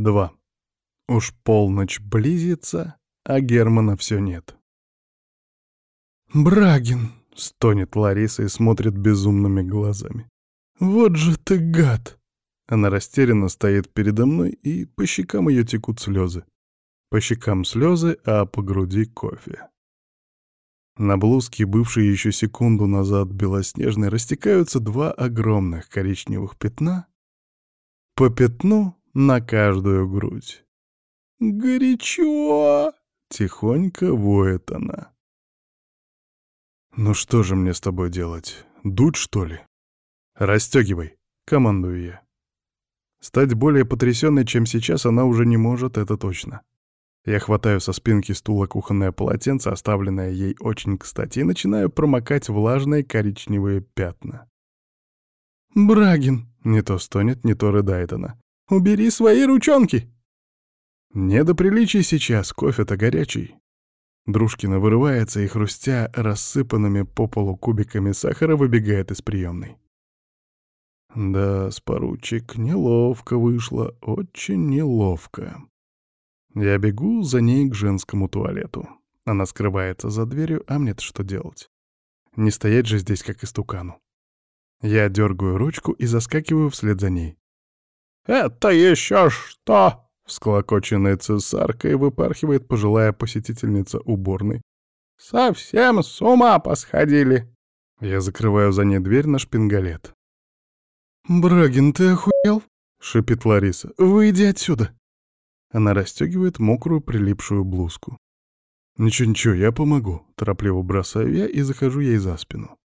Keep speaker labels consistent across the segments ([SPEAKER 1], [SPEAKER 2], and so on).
[SPEAKER 1] Два. Уж полночь близится, а Германа все нет. «Брагин!» — стонет Лариса и смотрит безумными глазами. «Вот же ты гад!» Она растерянно стоит передо мной, и по щекам ее текут слезы. По щекам слезы, а по груди кофе. На блузке, бывшей еще секунду назад белоснежной, растекаются два огромных коричневых пятна. По пятну на каждую грудь. «Горячо!» — тихонько воет она. «Ну что же мне с тобой делать? Дуть, что ли?» «Растегивай!» — командую я. Стать более потрясенной, чем сейчас, она уже не может, это точно. Я хватаю со спинки стула кухонное полотенце, оставленное ей очень кстати, и начинаю промокать влажные коричневые пятна. «Брагин!» — не то стонет, не то рыдает она. «Убери свои ручонки!» «Не до приличий сейчас, кофе-то горячий». Дружкина вырывается и, хрустя рассыпанными по полу кубиками сахара, выбегает из приемной. Да, с поручик неловко вышло, очень неловко. Я бегу за ней к женскому туалету. Она скрывается за дверью, а мне-то что делать? Не стоять же здесь, как истукану. Я дергаю ручку и заскакиваю вслед за ней. «Это еще что?» — всклокоченная цесаркой выпархивает пожилая посетительница уборной. «Совсем с ума посходили!» Я закрываю за ней дверь на шпингалет. «Брагин, ты охуел?» — шипит Лариса. «Выйди отсюда!» Она расстегивает мокрую прилипшую блузку. «Ничего-ничего, я помогу», — торопливо бросаю я и захожу ей за спину.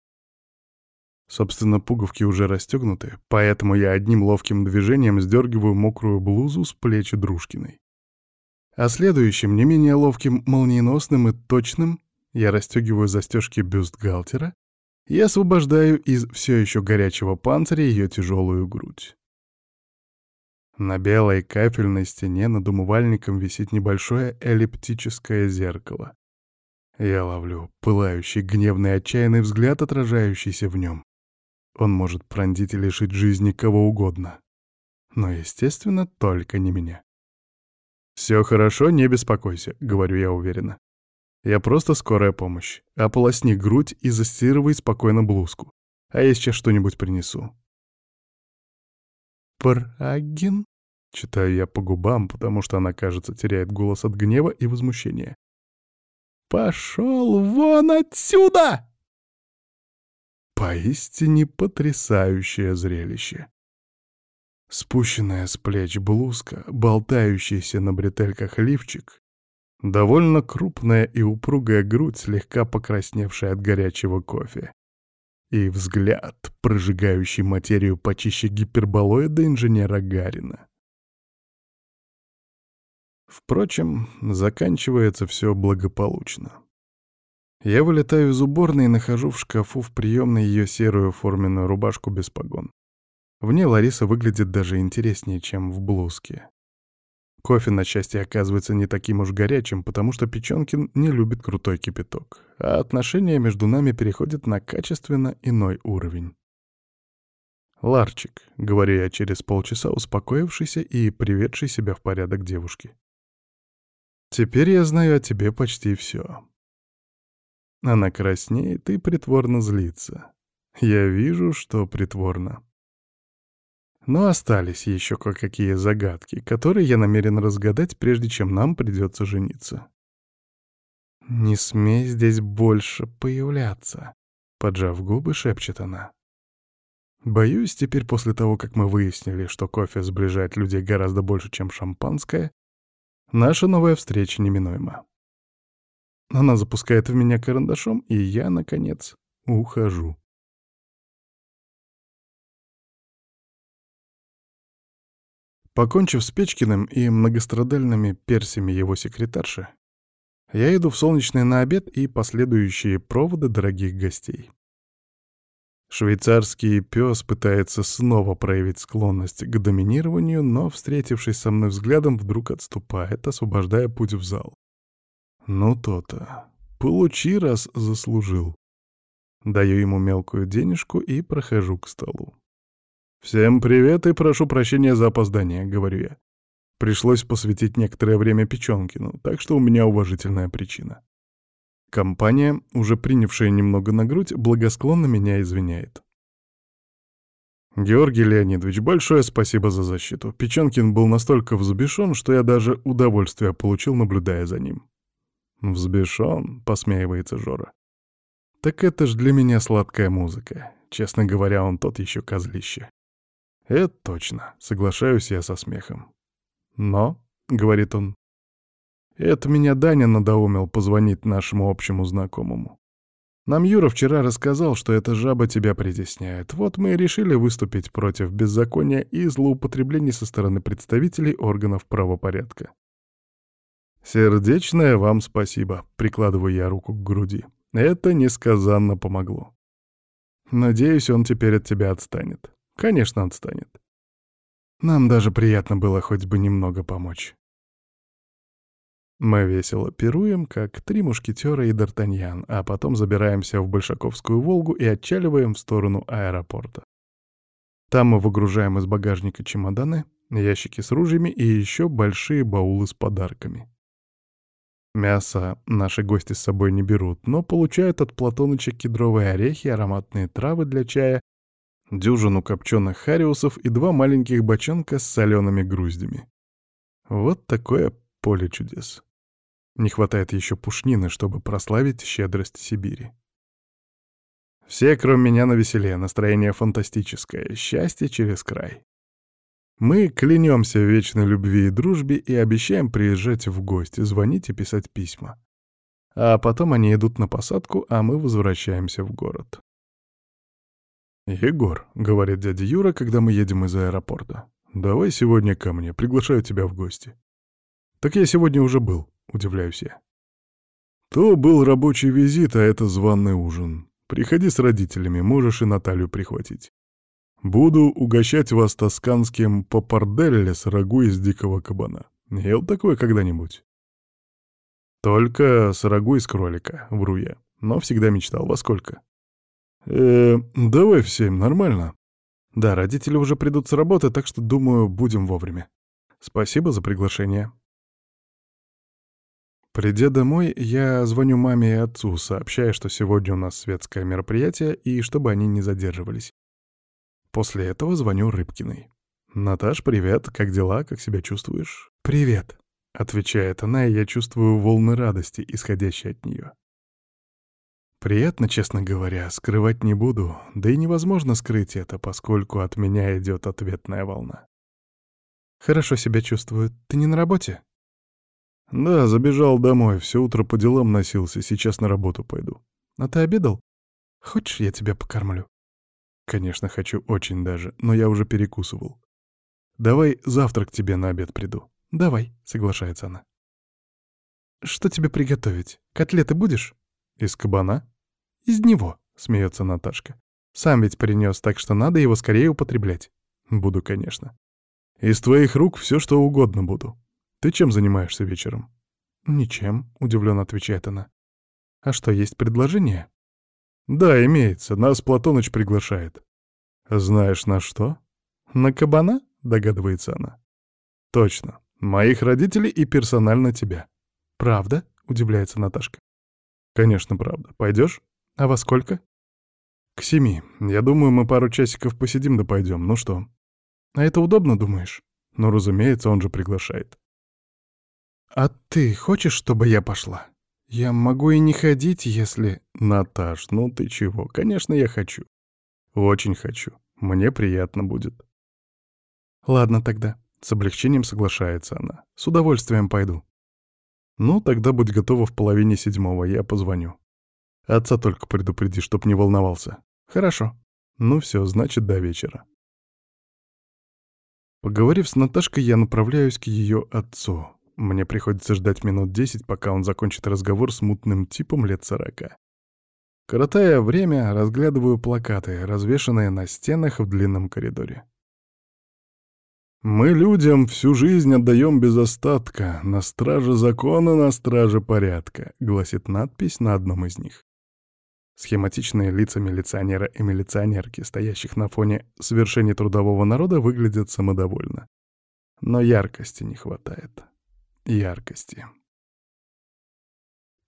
[SPEAKER 1] Собственно, пуговки уже расстегнуты, поэтому я одним ловким движением сдергиваю мокрую блузу с плечи Дружкиной. А следующим, не менее ловким, молниеносным и точным, я расстегиваю застежки бюстгальтера и освобождаю из все еще горячего панциря ее тяжелую грудь. На белой кафельной стене над умывальником висит небольшое эллиптическое зеркало. Я ловлю пылающий, гневный, отчаянный взгляд, отражающийся в нем. Он может пронзить и лишить жизни кого угодно. Но, естественно, только не меня. «Все хорошо, не беспокойся», — говорю я уверенно. «Я просто скорая помощь. Ополосни грудь и застирывай спокойно блузку. А я сейчас что-нибудь принесу». «Прагин?» — читаю я по губам, потому что она, кажется, теряет голос от гнева и возмущения. «Пошел вон отсюда!» Поистине потрясающее зрелище. Спущенная с плеч блузка, болтающийся на бретельках лифчик, довольно крупная и упругая грудь, слегка покрасневшая от горячего кофе и взгляд, прожигающий материю почище гиперболоида инженера Гарина. Впрочем, заканчивается все благополучно. Я вылетаю из уборной и нахожу в шкафу в приемной ее серую форменную рубашку без погон. В ней Лариса выглядит даже интереснее, чем в блузке. Кофе, на счастье, оказывается не таким уж горячим, потому что Печенкин не любит крутой кипяток, а отношения между нами переходят на качественно иной уровень. «Ларчик», — говорю я через полчаса успокоившийся и приведший себя в порядок девушки. «Теперь я знаю о тебе почти все. Она краснеет и притворно злится. Я вижу, что притворно. Но остались еще кое-какие загадки, которые я намерен разгадать, прежде чем нам придется жениться. «Не смей здесь больше появляться», — поджав губы, шепчет она. Боюсь, теперь после того, как мы выяснили, что кофе сближает людей гораздо больше, чем шампанское, наша новая встреча неминуема. Она запускает в меня карандашом, и я, наконец, ухожу. Покончив с Печкиным и многострадальными персями его секретарши, я иду в солнечный на обед и последующие проводы дорогих гостей. Швейцарский пес пытается снова проявить склонность к доминированию, но, встретившись со мной взглядом, вдруг отступает, освобождая путь в зал. Ну то-то. Получи, раз заслужил. Даю ему мелкую денежку и прохожу к столу. «Всем привет и прошу прощения за опоздание», — говорю я. Пришлось посвятить некоторое время Печенкину, так что у меня уважительная причина. Компания, уже принявшая немного на грудь, благосклонно меня извиняет. Георгий Леонидович, большое спасибо за защиту. Печенкин был настолько взбешен, что я даже удовольствие получил, наблюдая за ним. «Взбешен?» — посмеивается Жора. «Так это ж для меня сладкая музыка. Честно говоря, он тот еще козлище». «Это точно», — соглашаюсь я со смехом. «Но», — говорит он, — «это меня Даня надоумил позвонить нашему общему знакомому. Нам Юра вчера рассказал, что эта жаба тебя притесняет. Вот мы и решили выступить против беззакония и злоупотреблений со стороны представителей органов правопорядка. «Сердечное вам спасибо», — прикладываю я руку к груди. «Это несказанно помогло. Надеюсь, он теперь от тебя отстанет. Конечно, отстанет. Нам даже приятно было хоть бы немного помочь». Мы весело пируем, как три мушкетера и Д'Артаньян, а потом забираемся в Большаковскую «Волгу» и отчаливаем в сторону аэропорта. Там мы выгружаем из багажника чемоданы, ящики с ружьями и еще большие баулы с подарками. Мясо наши гости с собой не берут, но получают от Платоныча кедровые орехи, ароматные травы для чая, дюжину копченых хариусов и два маленьких бочонка с солеными груздями. Вот такое поле чудес. Не хватает еще пушнины, чтобы прославить щедрость Сибири. Все, кроме меня, на веселе, настроение фантастическое, счастье через край. Мы клянемся в вечной любви и дружбе и обещаем приезжать в гости, звонить и писать письма. А потом они идут на посадку, а мы возвращаемся в город. «Егор», — говорит дядя Юра, когда мы едем из аэропорта, — «давай сегодня ко мне, приглашаю тебя в гости». «Так я сегодня уже был», — удивляюсь я. То был рабочий визит, а это званый ужин. Приходи с родителями, можешь и Наталью прихватить. Буду угощать вас тосканским папарделле с рагу из дикого кабана. Ел такое когда-нибудь? Только с рагу из кролика, вру я. Но всегда мечтал. Во сколько? э давай в семь, нормально. Да, родители уже придут с работы, так что, думаю, будем вовремя. Спасибо за приглашение. Придя домой, я звоню маме и отцу, сообщая, что сегодня у нас светское мероприятие и чтобы они не задерживались. После этого звоню Рыбкиной. «Наташ, привет, как дела, как себя чувствуешь?» «Привет», — отвечает она, и я чувствую волны радости, исходящие от нее. Приятно, честно говоря, скрывать не буду, да и невозможно скрыть это, поскольку от меня идет ответная волна. «Хорошо себя чувствую. Ты не на работе?» «Да, забежал домой, все утро по делам носился, сейчас на работу пойду». «А ты обедал? Хочешь, я тебя покормлю?» «Конечно, хочу очень даже, но я уже перекусывал. Давай завтра к тебе на обед приду». «Давай», — соглашается она. «Что тебе приготовить? Котлеты будешь?» «Из кабана?» «Из него», — смеется Наташка. «Сам ведь принес, так что надо его скорее употреблять». «Буду, конечно. Из твоих рук все что угодно буду. Ты чем занимаешься вечером?» «Ничем», — удивленно отвечает она. «А что, есть предложение?» «Да, имеется. Нас Платоныч приглашает». «Знаешь, на что?» «На кабана?» — догадывается она. «Точно. Моих родителей и персонально тебя». «Правда?» — удивляется Наташка. «Конечно, правда. Пойдешь? А во сколько?» «К семи. Я думаю, мы пару часиков посидим да пойдем. Ну что?» «А это удобно, думаешь?» «Ну, разумеется, он же приглашает». «А ты хочешь, чтобы я пошла? Я могу и не ходить, если...» «Наташ, ну ты чего? Конечно, я хочу. Очень хочу. Мне приятно будет». «Ладно тогда». С облегчением соглашается она. «С удовольствием пойду». «Ну, тогда будь готова в половине седьмого, я позвоню. Отца только предупреди, чтоб не волновался». «Хорошо». «Ну все, значит, до вечера». Поговорив с Наташкой, я направляюсь к ее отцу. Мне приходится ждать минут десять, пока он закончит разговор с мутным типом лет сорока. Коротая время, разглядываю плакаты, развешанные на стенах в длинном коридоре. «Мы людям всю жизнь отдаем без остатка, на страже закона, на страже порядка», — гласит надпись на одном из них. Схематичные лица милиционера и милиционерки, стоящих на фоне свершений трудового народа, выглядят самодовольно. Но яркости не хватает. Яркости.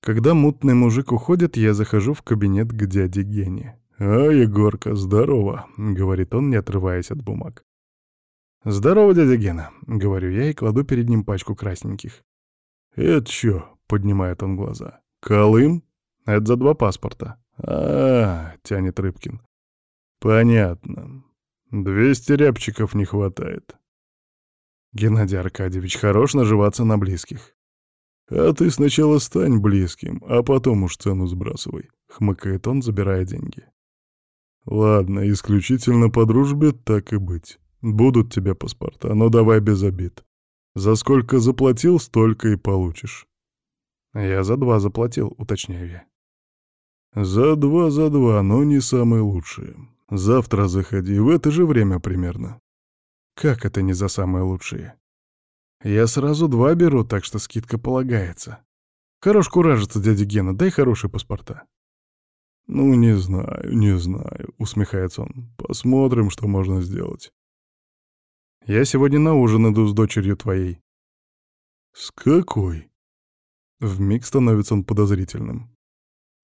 [SPEAKER 1] Когда мутный мужик уходит, я захожу в кабинет к дяде Гене. «А, Егорка, здорово», — говорит он, не отрываясь от бумаг. «Здорово, дядя Гена», — говорю я и кладу перед ним пачку красненьких. «Это чё?» — поднимает он глаза. «Колым? Это за два паспорта». А, -а, -а тянет Рыбкин. «Понятно. Двести рябчиков не хватает». Геннадий Аркадьевич, хорош наживаться на близких. «А ты сначала стань близким, а потом уж цену сбрасывай», — хмыкает он, забирая деньги. «Ладно, исключительно по дружбе, так и быть. Будут тебе паспорта, но давай без обид. За сколько заплатил, столько и получишь». «Я за два заплатил», — уточняю я. «За два, за два, но не самые лучшие. Завтра заходи, в это же время примерно». «Как это не за самые лучшие?» «Я сразу два беру, так что скидка полагается. Хорош куражиться, дядя Гена, дай хорошие паспорта». «Ну, не знаю, не знаю», — усмехается он. «Посмотрим, что можно сделать». «Я сегодня на ужин иду с дочерью твоей». «С какой?» Вмиг становится он подозрительным.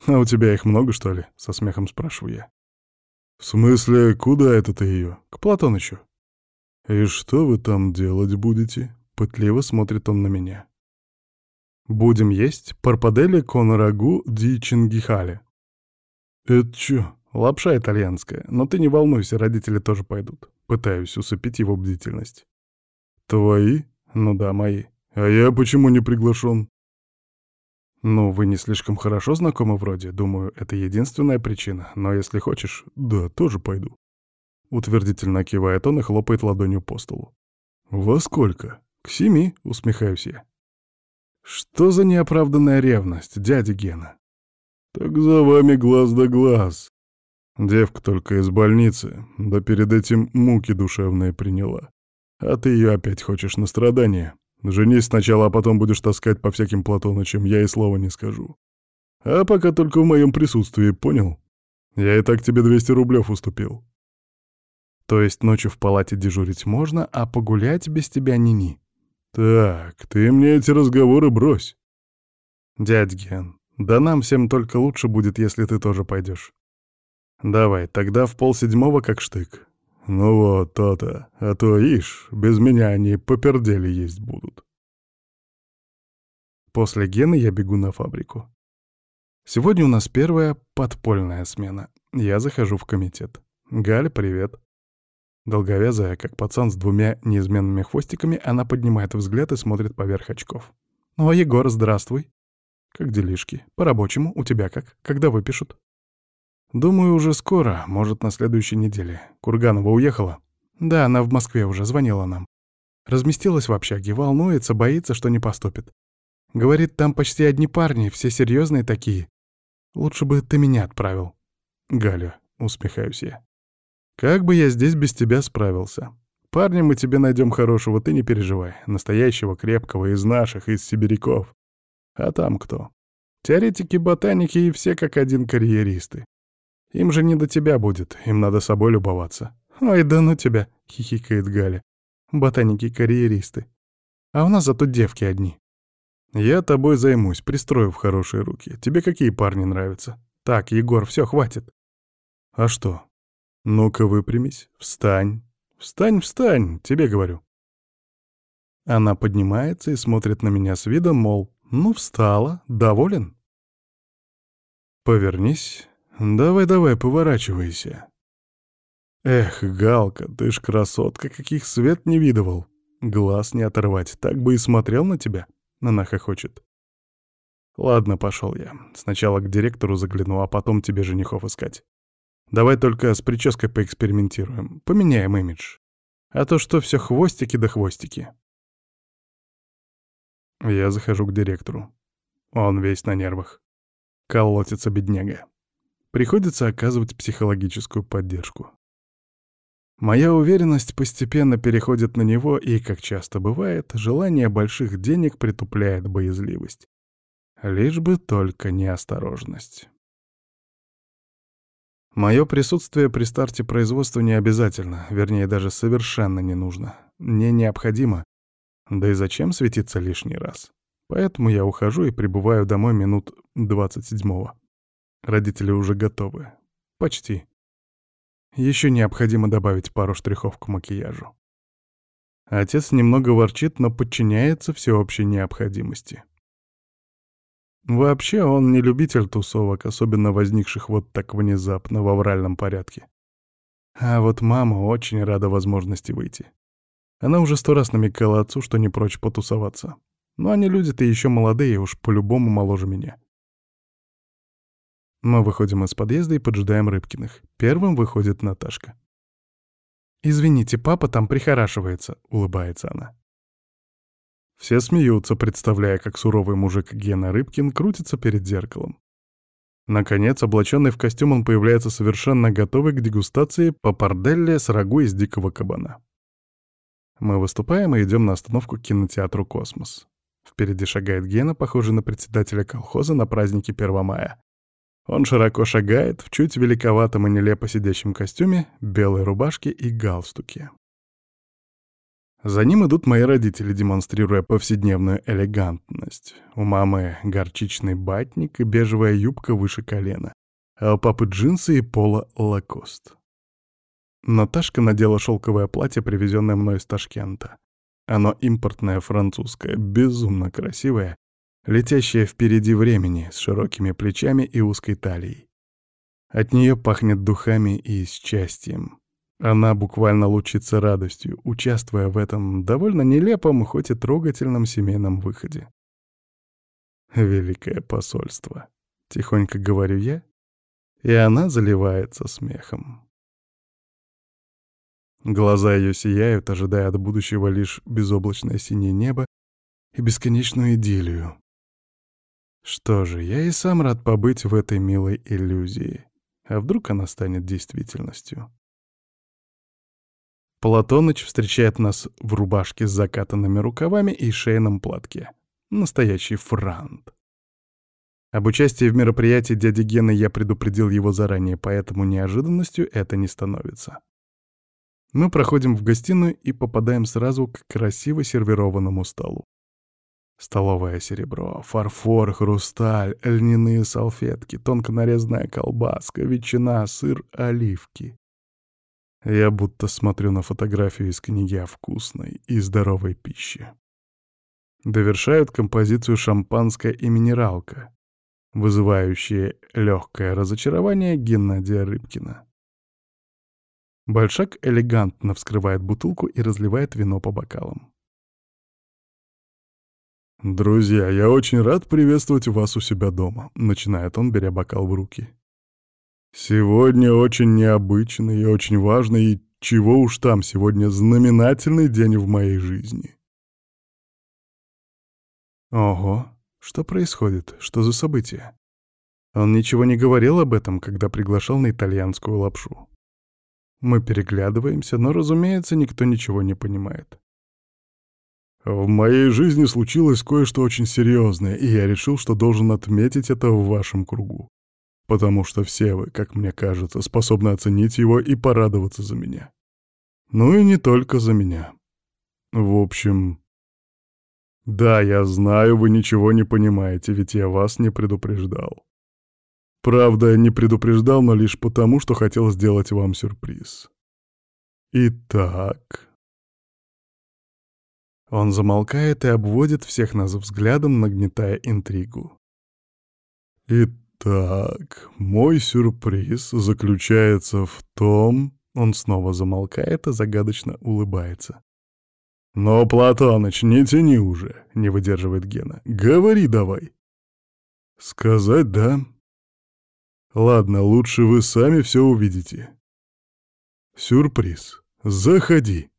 [SPEAKER 1] «А у тебя их много, что ли?» — со смехом спрашиваю я. «В смысле, куда это ты ее? К Платонычу?» «И что вы там делать будете?» — пытливо смотрит он на меня. «Будем есть парпадели кон рагу ди чингихале», «Это чё?» «Лапша итальянская. Но ты не волнуйся, родители тоже пойдут». Пытаюсь усыпить его бдительность. «Твои?» «Ну да, мои. А я почему не приглашен?» «Ну, вы не слишком хорошо знакомы вроде. Думаю, это единственная причина. Но если хочешь, да, тоже пойду». Утвердительно кивает он и хлопает ладонью по столу. «Во сколько?» «К семи», — усмехаюсь я. «Что за неоправданная ревность, дядя Гена?» Так за вами глаз да глаз. Девка только из больницы, да перед этим муки душевные приняла. А ты ее опять хочешь на страдания. Женись сначала, а потом будешь таскать по всяким Платонычам, я и слова не скажу. А пока только в моем присутствии, понял? Я и так тебе 200 рублев уступил. То есть ночью в палате дежурить можно, а погулять без тебя ни-ни. Так, ты мне эти разговоры брось. Дядь Ген, да нам всем только лучше будет, если ты тоже пойдешь. Давай, тогда в полседьмого как штык. Ну вот, то-то. А то, ишь, без меня они попердели есть будут. После Гены я бегу на фабрику. Сегодня у нас первая подпольная смена. Я захожу в комитет. Галя, привет. Долговязая, как пацан с двумя неизменными хвостиками, она поднимает взгляд и смотрит поверх очков. «О, Егор, здравствуй!» «Как делишки? По-рабочему? У тебя как? Когда выпишут?» «Думаю, уже скоро, может, на следующей неделе. Курганова уехала?» «Да, она в Москве уже, звонила нам. Разместилась в общаге, волнуется, боится, что не поступит. Говорит, там почти одни парни, все серьезные такие. Лучше бы ты меня отправил». «Галя», — усмехаюсь я. «Как бы я здесь без тебя справился? Парня мы тебе найдем хорошего, ты не переживай. Настоящего, крепкого, из наших, из сибиряков. А там кто? Теоретики, ботаники и все как один карьеристы. Им же не до тебя будет, им надо собой любоваться. «Ой, да ну тебя!» — хихикает Галя. «Ботаники-карьеристы. А у нас зато девки одни. Я тобой займусь, пристрою в хорошие руки. Тебе какие парни нравятся? Так, Егор, все, хватит». «А что?» «Ну-ка выпрямись, встань. Встань, встань, тебе говорю». Она поднимается и смотрит на меня с видом, мол, ну, встала. Доволен? Повернись. Давай-давай, поворачивайся. Эх, Галка, ты ж красотка, каких свет не видывал. Глаз не оторвать, так бы и смотрел на тебя. Она хохочет. Ладно, пошел я. Сначала к директору загляну, а потом тебе женихов искать. Давай только с прической поэкспериментируем, поменяем имидж. А то что все хвостики да хвостики. Я захожу к директору. Он весь на нервах. Колотится бедняга. Приходится оказывать психологическую поддержку. Моя уверенность постепенно переходит на него, и, как часто бывает, желание больших денег притупляет боязливость. Лишь бы только неосторожность. Мое присутствие при старте производства не обязательно, вернее, даже совершенно не нужно. Мне необходимо, Да и зачем светиться лишний раз? Поэтому я ухожу и прибываю домой минут 27-го. Родители уже готовы. Почти. Еще необходимо добавить пару штрихов к макияжу. Отец немного ворчит, но подчиняется всеобщей необходимости. Вообще он не любитель тусовок, особенно возникших вот так внезапно в авральном порядке. А вот мама очень рада возможности выйти. Она уже сто раз намекала отцу, что не прочь потусоваться. Но они люди-то еще молодые, уж по-любому моложе меня. Мы выходим из подъезда и поджидаем Рыбкиных. Первым выходит Наташка. «Извините, папа там прихорашивается», — улыбается она. Все смеются, представляя, как суровый мужик Гена Рыбкин крутится перед зеркалом. Наконец, облаченный в костюм, он появляется совершенно готовый к дегустации папарделле с рагу из дикого кабана. Мы выступаем и идем на остановку к кинотеатру «Космос». Впереди шагает Гена, похожий на председателя колхоза на празднике 1 мая. Он широко шагает в чуть великоватом и нелепо сидящем костюме, белой рубашке и галстуке. За ним идут мои родители, демонстрируя повседневную элегантность. У мамы горчичный батник и бежевая юбка выше колена, а у папы джинсы и поло Lacoste. Наташка надела шелковое платье, привезенное мной из Ташкента. Оно импортное, французское, безумно красивое, летящее впереди времени, с широкими плечами и узкой талией. От нее пахнет духами и счастьем. Она буквально лучится радостью, участвуя в этом довольно нелепом, хоть и трогательном семейном выходе. «Великое посольство», — тихонько говорю я, и она заливается смехом. Глаза ее сияют, ожидая от будущего лишь безоблачное синее небо и бесконечную идиллию. Что же, я и сам рад побыть в этой милой иллюзии. А вдруг она станет действительностью? Платоныч встречает нас в рубашке с закатанными рукавами и шейном платке. Настоящий франт. Об участии в мероприятии дяди Гены я предупредил его заранее, поэтому неожиданностью это не становится. Мы проходим в гостиную и попадаем сразу к красиво сервированному столу. Столовое серебро, фарфор, хрусталь, льняные салфетки, тонко нарезанная колбаска, ветчина, сыр, оливки. Я будто смотрю на фотографию из книги о вкусной и здоровой пище. Довершают композицию шампанское и минералка, вызывающие легкое разочарование Геннадия Рыбкина. Большак элегантно вскрывает бутылку и разливает вино по бокалам. «Друзья, я очень рад приветствовать вас у себя дома», — начинает он, беря бокал в руки. Сегодня очень необычный и очень важный, и чего уж там, сегодня знаменательный день в моей жизни. Ого, что происходит? Что за событие? Он ничего не говорил об этом, когда приглашал на итальянскую лапшу. Мы переглядываемся, но, разумеется, никто ничего не понимает. В моей жизни случилось кое-что очень серьезное, и я решил, что должен отметить это в вашем кругу потому что все вы, как мне кажется, способны оценить его и порадоваться за меня. Ну и не только за меня. В общем... Да, я знаю, вы ничего не понимаете, ведь я вас не предупреждал. Правда, не предупреждал, но лишь потому, что хотел сделать вам сюрприз. Итак... Он замолкает и обводит всех нас взглядом, нагнетая интригу. Итак... «Так, мой сюрприз заключается в том...» Он снова замолкает и загадочно улыбается. «Но, Платоныч, не тяни уже», — не выдерживает Гена. «Говори давай». «Сказать да?» «Ладно, лучше вы сами все увидите». «Сюрприз. Заходи».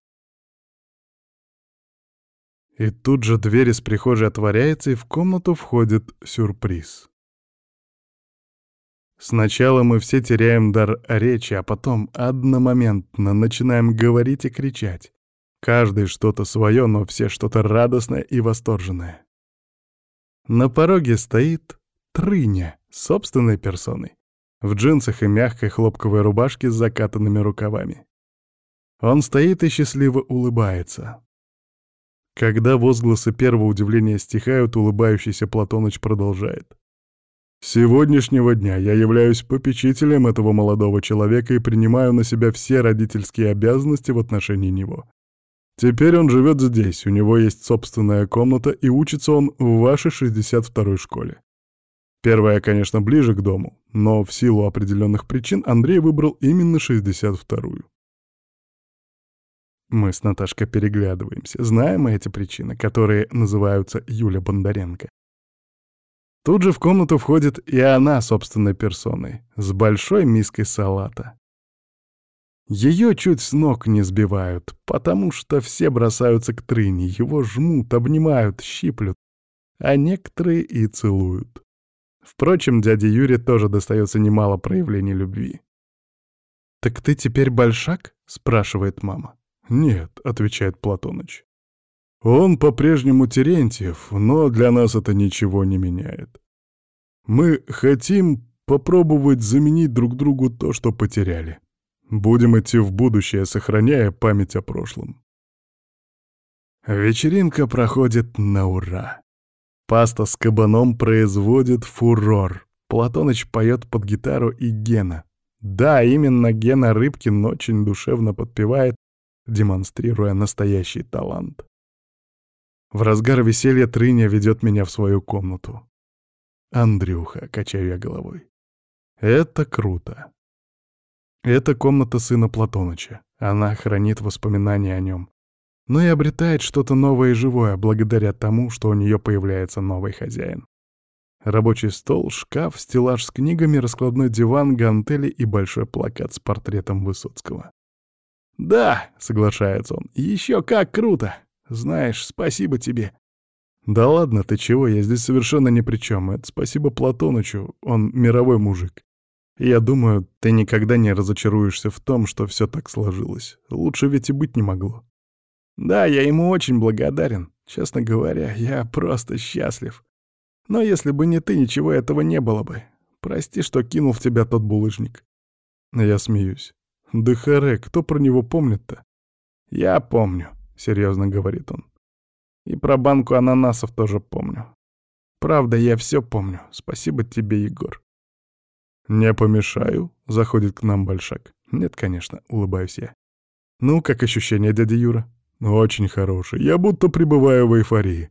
[SPEAKER 1] И тут же дверь из прихожей отворяется, и в комнату входит сюрприз. Сначала мы все теряем дар речи, а потом одномоментно начинаем говорить и кричать. Каждый что-то свое, но все что-то радостное и восторженное. На пороге стоит Трыня, собственной персоной, в джинсах и мягкой хлопковой рубашке с закатанными рукавами. Он стоит и счастливо улыбается. Когда возгласы первого удивления стихают, улыбающийся Платоныч продолжает. «С сегодняшнего дня я являюсь попечителем этого молодого человека и принимаю на себя все родительские обязанности в отношении него. Теперь он живет здесь, у него есть собственная комната, и учится он в вашей 62-й школе. Первая, конечно, ближе к дому, но в силу определенных причин Андрей выбрал именно 62-ю. Мы с Наташкой переглядываемся, знаем эти причины, которые называются Юля Бондаренко. Тут же в комнату входит и она собственной персоной, с большой миской салата. Ее чуть с ног не сбивают, потому что все бросаются к трыне, его жмут, обнимают, щиплют, а некоторые и целуют. Впрочем, дяде Юре тоже достается немало проявлений любви. «Так ты теперь большак?» — спрашивает мама. «Нет», — отвечает Платоныч. «Он по-прежнему Терентьев, но для нас это ничего не меняет. Мы хотим попробовать заменить друг другу то, что потеряли. Будем идти в будущее, сохраняя память о прошлом». Вечеринка проходит на ура. Паста с кабаном производит фурор. Платоныч поет под гитару и Гена. Да, именно Гена Рыбкин очень душевно подпевает, демонстрируя настоящий талант. В разгар веселья Трыня ведет меня в свою комнату. «Андрюха», — качаю я головой. «Это круто. Это комната сына Платоныча. Она хранит воспоминания о нем но и обретает что-то новое и живое благодаря тому, что у нее появляется новый хозяин. Рабочий стол, шкаф, стеллаж с книгами, раскладной диван, гантели и большой плакат с портретом Высоцкого. «Да», — соглашается он, — «еще как круто! Знаешь, спасибо тебе». «Да ладно, ты чего, я здесь совершенно ни при чем. Это спасибо Платонычу, он мировой мужик. Я думаю, ты никогда не разочаруешься в том, что все так сложилось. Лучше ведь и быть не могло». Да, я ему очень благодарен. Честно говоря, я просто счастлив. Но если бы не ты, ничего этого не было бы. Прости, что кинул в тебя тот булыжник. Я смеюсь. Да харе, кто про него помнит-то? Я помню, серьезно говорит он. И про банку ананасов тоже помню. Правда, я все помню. Спасибо тебе, Егор. Не помешаю, заходит к нам Большак. Нет, конечно, улыбаюсь я. Ну, как ощущение, дядя Юра? «Очень хороший. Я будто пребываю в эйфории».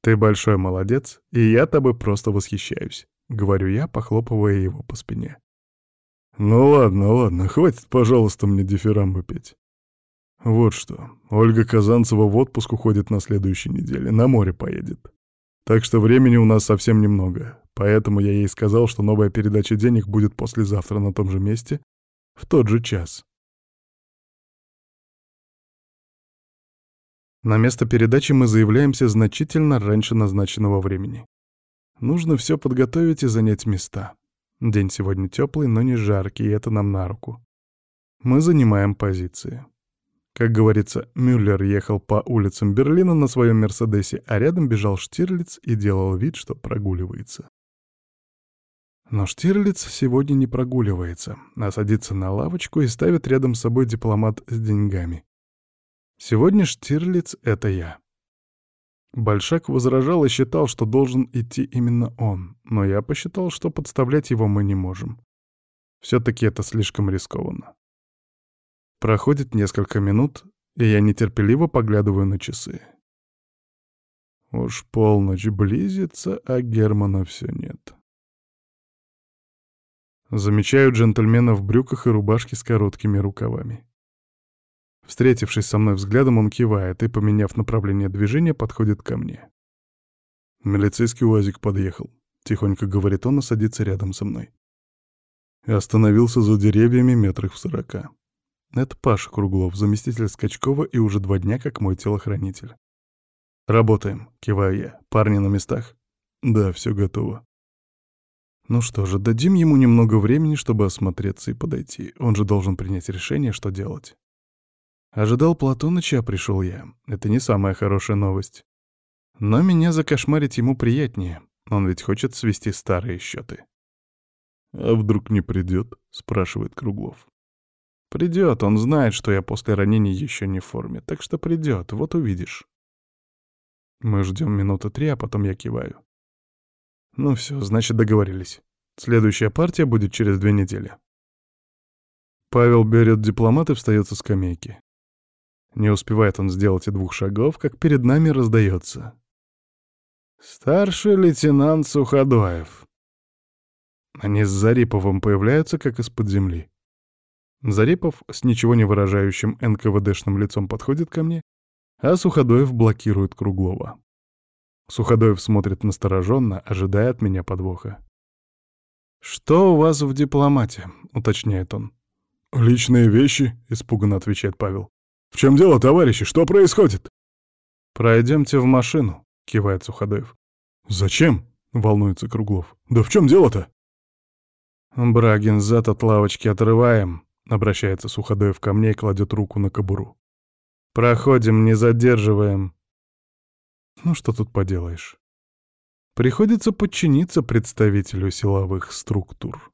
[SPEAKER 1] «Ты большой молодец, и я тобой просто восхищаюсь», — говорю я, похлопывая его по спине. «Ну ладно, ладно, хватит, пожалуйста, мне дифирамбы петь. Вот что, Ольга Казанцева в отпуск уходит на следующей неделе, на море поедет. Так что времени у нас совсем немного, поэтому я ей сказал, что новая передача денег будет послезавтра на том же месте, в тот же час. На место передачи мы заявляемся значительно раньше назначенного времени. Нужно все подготовить и занять места. День сегодня теплый, но не жаркий, и это нам на руку. Мы занимаем позиции. Как говорится, Мюллер ехал по улицам Берлина на своем Мерседесе, а рядом бежал Штирлиц и делал вид, что прогуливается. Но Штирлиц сегодня не прогуливается, а садится на лавочку и ставит рядом с собой дипломат с деньгами. Сегодня Штирлиц — это я. Большак возражал и считал, что должен идти именно он, но я посчитал, что подставлять его мы не можем. Все-таки это слишком рискованно. Проходит несколько минут, и я нетерпеливо поглядываю на часы. Уж полночь близится, а Германа все нет. Замечаю джентльмена в брюках и рубашке с короткими рукавами. Встретившись со мной взглядом, он кивает и, поменяв направление движения, подходит ко мне. Милицейский УАЗик подъехал. Тихонько говорит он и садится рядом со мной. И остановился за деревьями метрах в сорока. Это Паша Круглов, заместитель Скачкова и уже два дня как мой телохранитель. «Работаем», — киваю я. «Парни на местах?» «Да, все готово». Ну что же, дадим ему немного времени, чтобы осмотреться и подойти. Он же должен принять решение, что делать. Ожидал Платоныча, а пришел я. Это не самая хорошая новость. Но меня закошмарить ему приятнее. Он ведь хочет свести старые счеты. «А вдруг не придет?» — спрашивает Круглов. «Придет, он знает, что я после ранения еще не в форме, так что придет, вот увидишь». Мы ждем минуты три, а потом я киваю. Ну все, значит договорились. Следующая партия будет через две недели. Павел берет дипломат и встает со скамейки. Не успевает он сделать и двух шагов, как перед нами раздается. «Старший лейтенант Суходоев». Они с Зариповым появляются, как из-под земли. Зарипов с ничего не выражающим НКВДшным лицом подходит ко мне, а Суходоев блокирует Круглова. Суходоев смотрит настороженно, ожидая от меня подвоха. «Что у вас в дипломате?» — уточняет он. «Личные вещи», — испуганно отвечает Павел. «В чем дело, товарищи? Что происходит?» «Пройдемте в машину», — кивает Суходоев. «Зачем?» — волнуется Круглов. «Да в чем дело-то?» «Брагин, зад от лавочки отрываем», — обращается Суходоев ко мне и кладет руку на кобуру. «Проходим, не задерживаем». Ну что тут поделаешь? Приходится подчиниться представителю силовых структур.